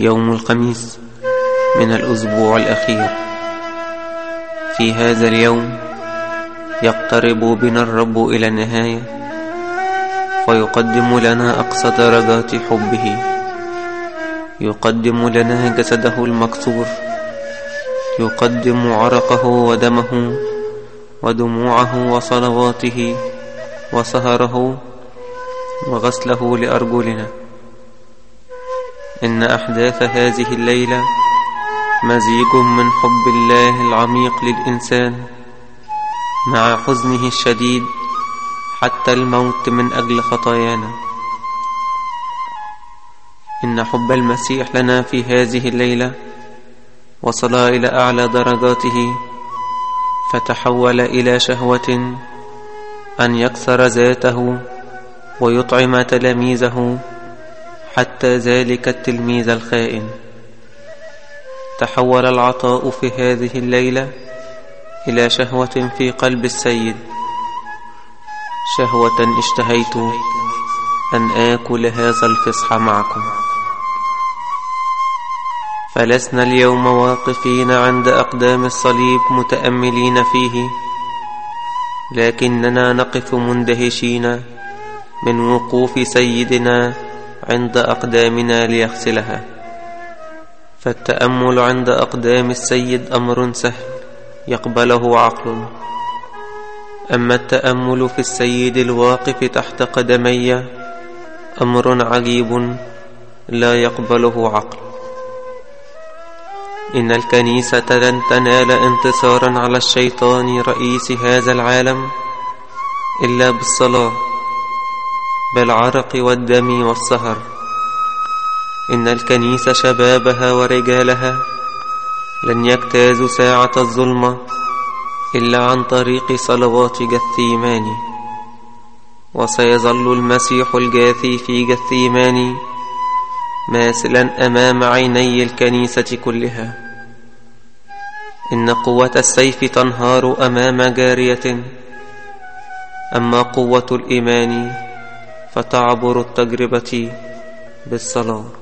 يوم الخميس من الأسبوع الأخير. في هذا اليوم يقترب بنا الرب إلى النهاية فيقدم لنا أقصى درجات حبه. يقدم لنا جسده المكسور. يقدم عرقه ودمه ودموعه وصلواته وسهره وغسله لأرجلنا. إن أحداث هذه الليلة مزيج من حب الله العميق للإنسان مع حزنه الشديد حتى الموت من أجل خطايانا. إن حب المسيح لنا في هذه الليلة وصل إلى أعلى درجاته فتحول إلى شهوة أن يكسر ذاته ويطعم تلاميذه حتى ذلك التلميذ الخائن. تحول العطاء في هذه الليلة إلى شهوة في قلب السيد. شهوة اشتهيت أن آكل هذا الفصح معكم. فلسنا اليوم واقفين عند أقدام الصليب متأملين فيه لكننا نقف مندهشين من وقوف سيدنا عند أقدامنا ليغسلها. فالتأمل عند أقدام السيد أمر سهل يقبله عقل. أما التأمل في السيد الواقف تحت قدمي أمر عجيب لا يقبله عقل. إن الكنيسة لن تنال انتصارا على الشيطان رئيس هذا العالم إلا بالصلاة. بالعرق والدم والسهر. إن الكنيسة شبابها ورجالها لن يجتازوا ساعة الظلمة إلا عن طريق صلوات جثيمان وسيظل المسيح الجاثي في جثيمان ماسلا أمام عيني الكنيسة كلها. إن قوة السيف تنهار أمام جارية. أما قوة الإيمان فتعبر التجربة بالصلاة.